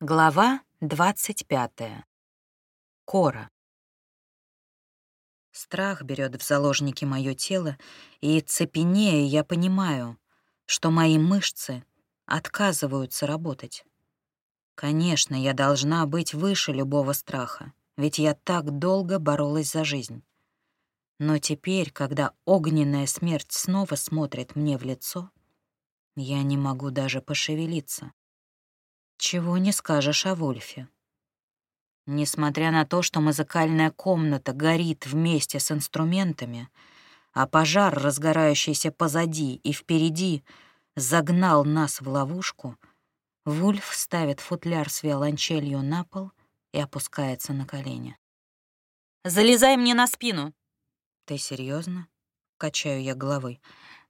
Глава 25. Кора. Страх берет в заложники мое тело, и цепенея я понимаю, что мои мышцы отказываются работать. Конечно, я должна быть выше любого страха, ведь я так долго боролась за жизнь. Но теперь, когда огненная смерть снова смотрит мне в лицо, я не могу даже пошевелиться. Чего не скажешь о Вульфе. Несмотря на то, что музыкальная комната горит вместе с инструментами, а пожар, разгорающийся позади и впереди, загнал нас в ловушку, Вульф ставит футляр с виолончелью на пол и опускается на колени. «Залезай мне на спину!» «Ты серьезно? качаю я головой.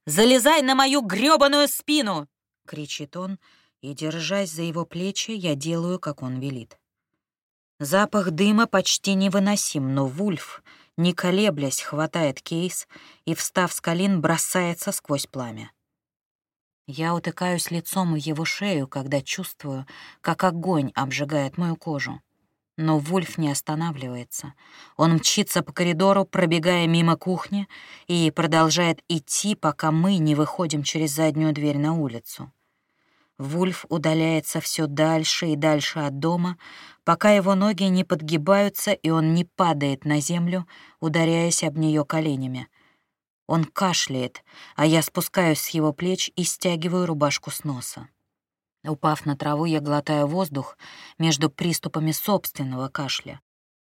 «Залезай на мою грёбаную спину!» — кричит он, — и, держась за его плечи, я делаю, как он велит. Запах дыма почти невыносим, но Вульф, не колеблясь, хватает кейс и, встав с колен, бросается сквозь пламя. Я утыкаюсь лицом в его шею, когда чувствую, как огонь обжигает мою кожу. Но Вульф не останавливается. Он мчится по коридору, пробегая мимо кухни, и продолжает идти, пока мы не выходим через заднюю дверь на улицу. Вульф удаляется все дальше и дальше от дома, пока его ноги не подгибаются и он не падает на землю, ударяясь об нее коленями. Он кашляет, а я спускаюсь с его плеч и стягиваю рубашку с носа. Упав на траву, я глотаю воздух между приступами собственного кашля,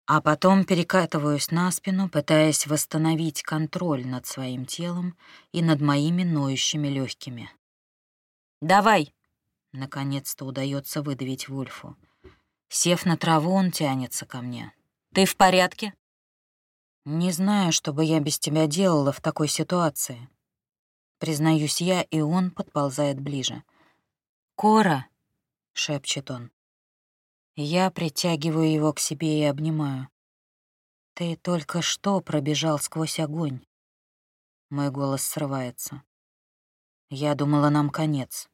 а потом перекатываюсь на спину, пытаясь восстановить контроль над своим телом и над моими ноющими легкими. «Давай!» Наконец-то удается выдавить Вульфу. Сев на траву, он тянется ко мне. «Ты в порядке?» «Не знаю, что бы я без тебя делала в такой ситуации». Признаюсь я, и он подползает ближе. «Кора!» — шепчет он. Я притягиваю его к себе и обнимаю. «Ты только что пробежал сквозь огонь». Мой голос срывается. Я думала, нам конец.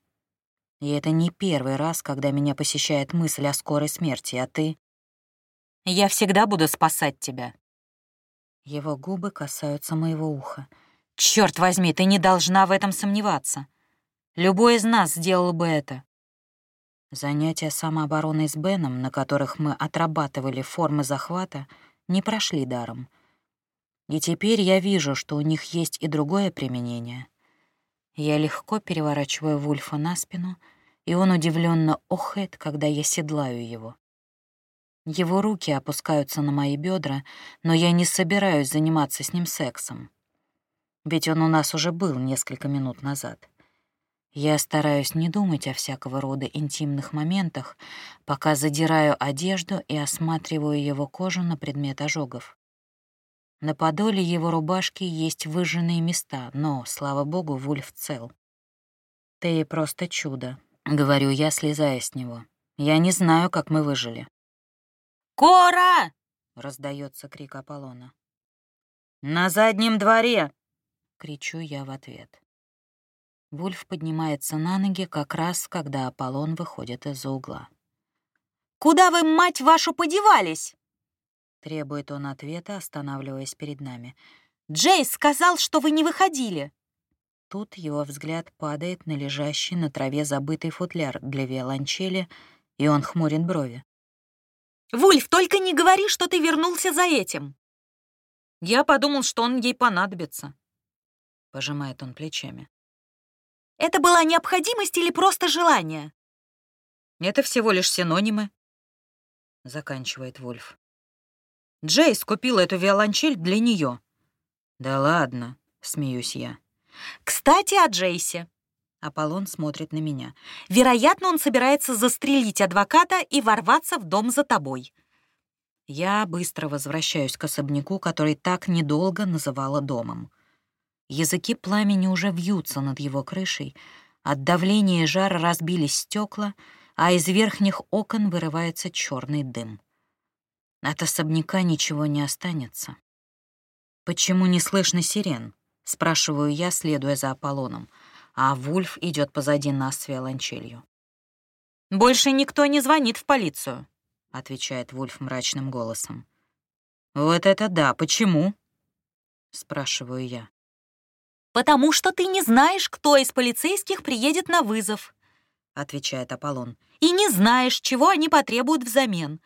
И это не первый раз, когда меня посещает мысль о скорой смерти, а ты... Я всегда буду спасать тебя. Его губы касаются моего уха. Черт возьми, ты не должна в этом сомневаться. Любой из нас сделал бы это. Занятия самообороной с Беном, на которых мы отрабатывали формы захвата, не прошли даром. И теперь я вижу, что у них есть и другое применение — я легко переворачиваю Вульфа на спину, и он удивленно охает, когда я седлаю его. Его руки опускаются на мои бедра, но я не собираюсь заниматься с ним сексом. Ведь он у нас уже был несколько минут назад. Я стараюсь не думать о всякого рода интимных моментах, пока задираю одежду и осматриваю его кожу на предмет ожогов. На подоле его рубашки есть выжженные места, но, слава богу, Вульф цел. «Ты просто чудо», — говорю я, слезая с него. «Я не знаю, как мы выжили». «Кора!» — раздается крик Аполлона. «На заднем дворе!» — кричу я в ответ. Вульф поднимается на ноги как раз, когда Аполлон выходит из-за угла. «Куда вы, мать вашу, подевались?» Требует он ответа, останавливаясь перед нами. «Джейс сказал, что вы не выходили!» Тут его взгляд падает на лежащий на траве забытый футляр для виолончели, и он хмурит брови. «Вульф, только не говори, что ты вернулся за этим!» «Я подумал, что он ей понадобится», — пожимает он плечами. «Это была необходимость или просто желание?» «Это всего лишь синонимы», — заканчивает Вульф. Джейс купила эту виолончель для нее. Да ладно, смеюсь я. Кстати, о Джейсе. Аполлон смотрит на меня. Вероятно, он собирается застрелить адвоката и ворваться в дом за тобой. Я быстро возвращаюсь к особняку, который так недолго называла домом. Языки пламени уже вьются над его крышей, от давления и жара разбились стекла, а из верхних окон вырывается черный дым. От особняка ничего не останется. «Почему не слышно сирен?» — спрашиваю я, следуя за Аполлоном, а Вульф идет позади нас с виолончелью. «Больше никто не звонит в полицию», — отвечает Вульф мрачным голосом. «Вот это да! Почему?» — спрашиваю я. «Потому что ты не знаешь, кто из полицейских приедет на вызов», — отвечает Аполлон. «И не знаешь, чего они потребуют взамен.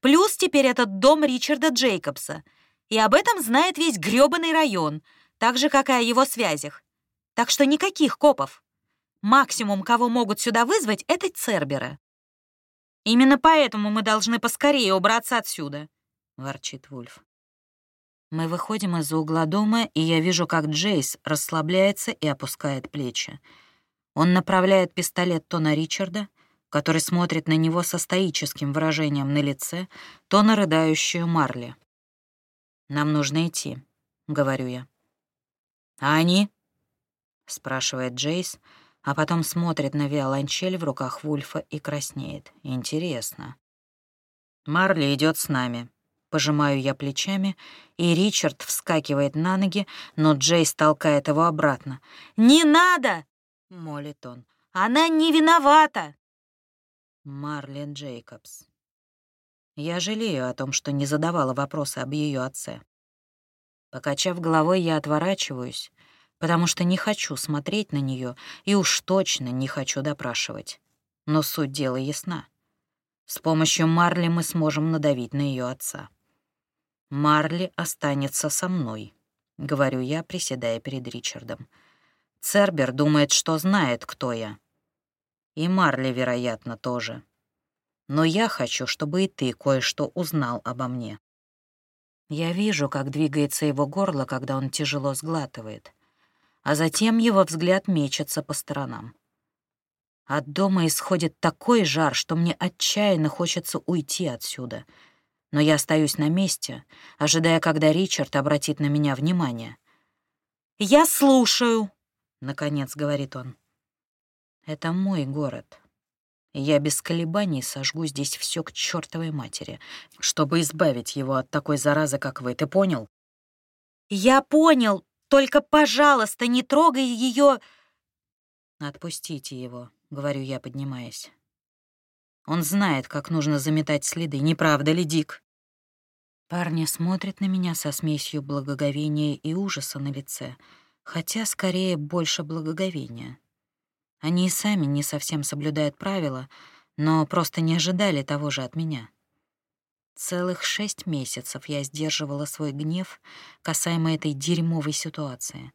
Плюс теперь этот дом Ричарда Джейкобса. И об этом знает весь грёбаный район, так же, как и о его связях. Так что никаких копов. Максимум, кого могут сюда вызвать, — это Цербера. «Именно поэтому мы должны поскорее убраться отсюда», — ворчит Вульф. Мы выходим из-за угла дома, и я вижу, как Джейс расслабляется и опускает плечи. Он направляет пистолет то на Ричарда, который смотрит на него со стоическим выражением на лице, то на рыдающую Марли. «Нам нужно идти», — говорю я. «А они?» — спрашивает Джейс, а потом смотрит на виолончель в руках Вульфа и краснеет. «Интересно». «Марли идет с нами», Пожимаю я плечами, и Ричард вскакивает на ноги, но Джейс толкает его обратно. «Не надо!» — молит он. «Она не виновата!» Марли Джейкобс. Я жалею о том, что не задавала вопросы об ее отце. Покачав головой, я отворачиваюсь, потому что не хочу смотреть на нее и уж точно не хочу допрашивать. Но суть дела ясна. С помощью Марли мы сможем надавить на ее отца. Марли останется со мной, — говорю я, приседая перед Ричардом. Цербер думает, что знает, кто я. И Марли, вероятно, тоже. Но я хочу, чтобы и ты кое-что узнал обо мне. Я вижу, как двигается его горло, когда он тяжело сглатывает, а затем его взгляд мечется по сторонам. От дома исходит такой жар, что мне отчаянно хочется уйти отсюда — но я остаюсь на месте, ожидая, когда Ричард обратит на меня внимание. «Я слушаю», — наконец говорит он. «Это мой город. я без колебаний сожгу здесь все к чертовой матери, чтобы избавить его от такой заразы, как вы. Ты понял?» «Я понял. Только, пожалуйста, не трогай ее. «Отпустите его», — говорю я, поднимаясь. Он знает, как нужно заметать следы, не правда ли, Дик? Парни смотрят на меня со смесью благоговения и ужаса на лице, хотя скорее больше благоговения. Они и сами не совсем соблюдают правила, но просто не ожидали того же от меня. Целых шесть месяцев я сдерживала свой гнев касаемо этой дерьмовой ситуации.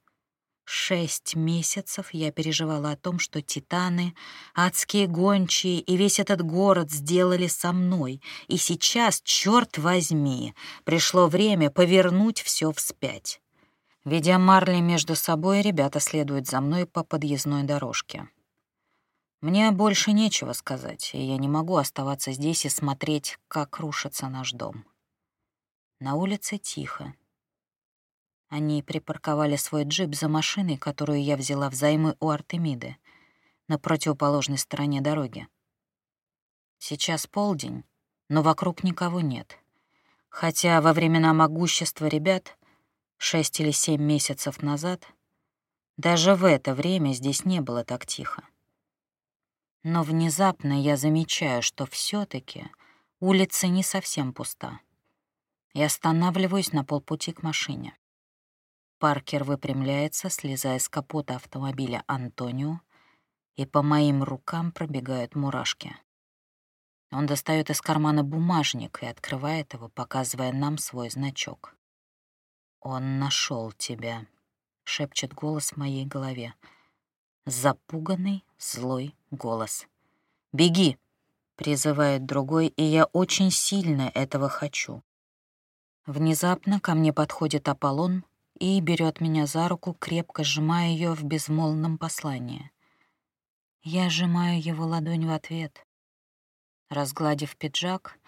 Шесть месяцев я переживала о том, что титаны, адские гончие и весь этот город сделали со мной, и сейчас, черт возьми, пришло время повернуть все вспять. Ведя Марли между собой, ребята следуют за мной по подъездной дорожке. Мне больше нечего сказать, и я не могу оставаться здесь и смотреть, как рушится наш дом. На улице тихо. Они припарковали свой джип за машиной, которую я взяла взаймы у Артемиды, на противоположной стороне дороги. Сейчас полдень, но вокруг никого нет. Хотя во времена могущества ребят, шесть или семь месяцев назад, даже в это время здесь не было так тихо. Но внезапно я замечаю, что все таки улица не совсем пуста. И останавливаюсь на полпути к машине. Паркер выпрямляется, слезая с капота автомобиля Антонио, и по моим рукам пробегают мурашки. Он достает из кармана бумажник и открывает его, показывая нам свой значок. «Он нашел тебя», — шепчет голос в моей голове. Запуганный, злой голос. «Беги!» — призывает другой, и я очень сильно этого хочу. Внезапно ко мне подходит Аполлон и берет меня за руку, крепко сжимая ее в безмолвном послании. Я сжимаю его ладонь в ответ. Разгладив пиджак,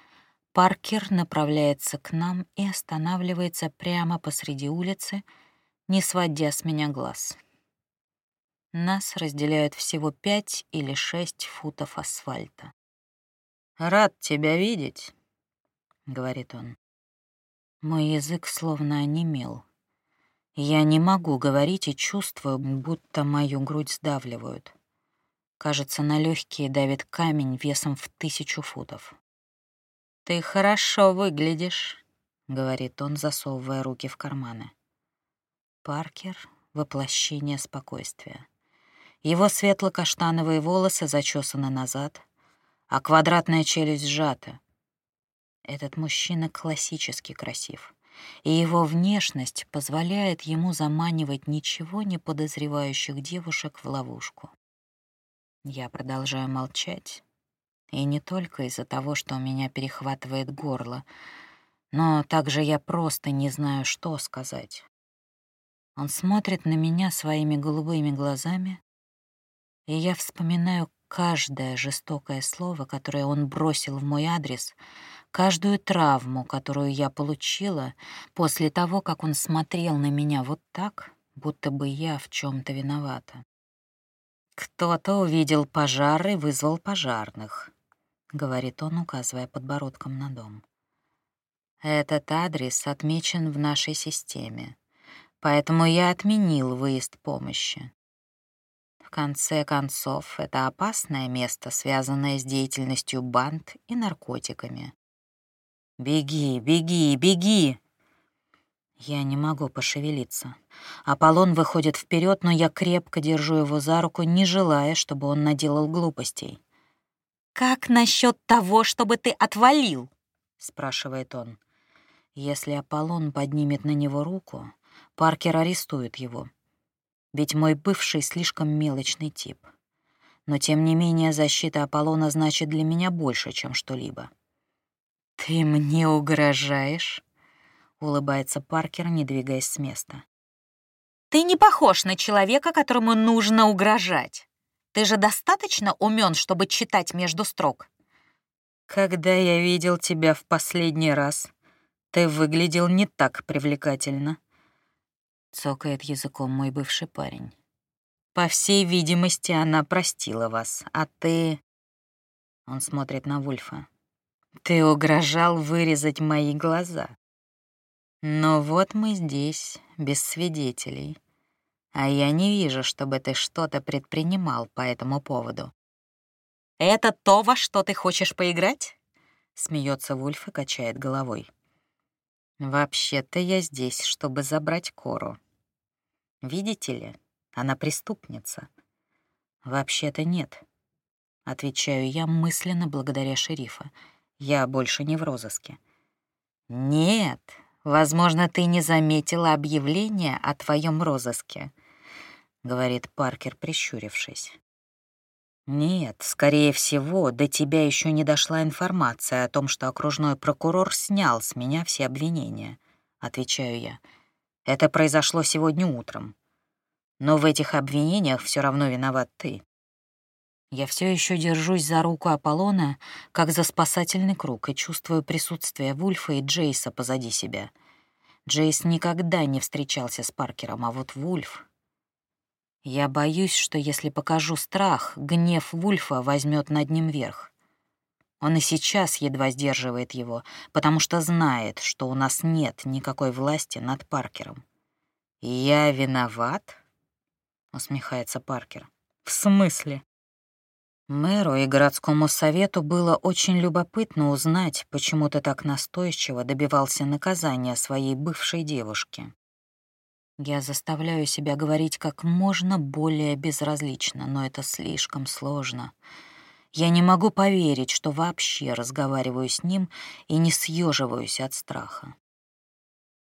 Паркер направляется к нам и останавливается прямо посреди улицы, не сводя с меня глаз. Нас разделяют всего пять или шесть футов асфальта. «Рад тебя видеть», — говорит он. Мой язык словно онемел. Я не могу говорить и чувствую, будто мою грудь сдавливают. Кажется, на легкие давит камень весом в тысячу футов. «Ты хорошо выглядишь», — говорит он, засовывая руки в карманы. Паркер — воплощение спокойствия. Его светло-каштановые волосы зачесаны назад, а квадратная челюсть сжата. Этот мужчина классически красив, и его внешность позволяет ему заманивать ничего не подозревающих девушек в ловушку. Я продолжаю молчать, и не только из-за того, что у меня перехватывает горло, но также я просто не знаю, что сказать. Он смотрит на меня своими голубыми глазами, и я вспоминаю каждое жестокое слово, которое он бросил в мой адрес, каждую травму, которую я получила после того, как он смотрел на меня вот так, будто бы я в чем то виновата. «Кто-то увидел пожар и вызвал пожарных», — говорит он, указывая подбородком на дом. «Этот адрес отмечен в нашей системе, поэтому я отменил выезд помощи. В конце концов, это опасное место, связанное с деятельностью банд и наркотиками. «Беги, беги, беги!» Я не могу пошевелиться. Аполлон выходит вперед, но я крепко держу его за руку, не желая, чтобы он наделал глупостей. «Как насчет того, чтобы ты отвалил?» — спрашивает он. Если Аполлон поднимет на него руку, Паркер арестует его. Ведь мой бывший слишком мелочный тип. Но тем не менее защита Аполлона значит для меня больше, чем что-либо. «Ты мне угрожаешь?» улыбается Паркер, не двигаясь с места. Ты не похож на человека, которому нужно угрожать. Ты же достаточно умен, чтобы читать между строк. Когда я видел тебя в последний раз, ты выглядел не так привлекательно. Цокает языком мой бывший парень. По всей видимости, она простила вас, а ты... Он смотрит на Вульфа. Ты угрожал вырезать мои глаза. Но вот мы здесь, без свидетелей. А я не вижу, чтобы ты что-то предпринимал по этому поводу. «Это то, во что ты хочешь поиграть?» Смеется Вульф и качает головой. «Вообще-то я здесь, чтобы забрать Кору. Видите ли, она преступница». «Вообще-то нет», — отвечаю я мысленно благодаря шерифа. «Я больше не в розыске». «Нет», Возможно, ты не заметила объявление о твоем розыске, говорит Паркер, прищурившись. Нет, скорее всего, до тебя еще не дошла информация о том, что окружной прокурор снял с меня все обвинения, отвечаю я. Это произошло сегодня утром. Но в этих обвинениях все равно виноват ты. Я все еще держусь за руку Аполлона, как за спасательный круг, и чувствую присутствие Вульфа и Джейса позади себя. Джейс никогда не встречался с Паркером, а вот Вульф... Я боюсь, что если покажу страх, гнев Вульфа возьмет над ним верх. Он и сейчас едва сдерживает его, потому что знает, что у нас нет никакой власти над Паркером. «Я виноват?» — усмехается Паркер. «В смысле?» Мэру и городскому совету было очень любопытно узнать, почему ты так настойчиво добивался наказания своей бывшей девушки. Я заставляю себя говорить как можно более безразлично, но это слишком сложно. Я не могу поверить, что вообще разговариваю с ним и не съеживаюсь от страха.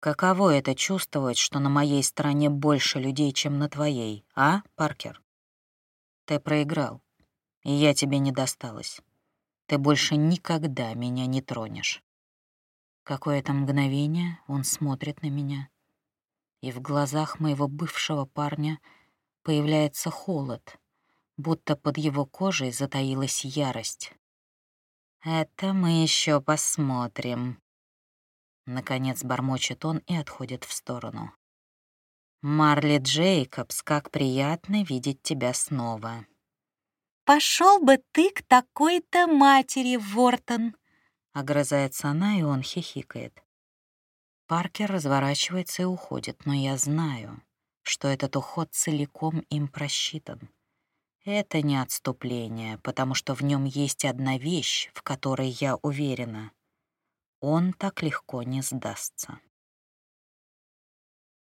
Каково это чувствовать, что на моей стороне больше людей, чем на твоей, а, Паркер? Ты проиграл и я тебе не досталась. Ты больше никогда меня не тронешь. Какое-то мгновение он смотрит на меня, и в глазах моего бывшего парня появляется холод, будто под его кожей затаилась ярость. «Это мы еще посмотрим». Наконец бормочет он и отходит в сторону. «Марли Джейкобс, как приятно видеть тебя снова». «Пошел бы ты к такой-то матери, Вортон!» Огрызается она, и он хихикает. Паркер разворачивается и уходит, но я знаю, что этот уход целиком им просчитан. Это не отступление, потому что в нем есть одна вещь, в которой я уверена. Он так легко не сдастся.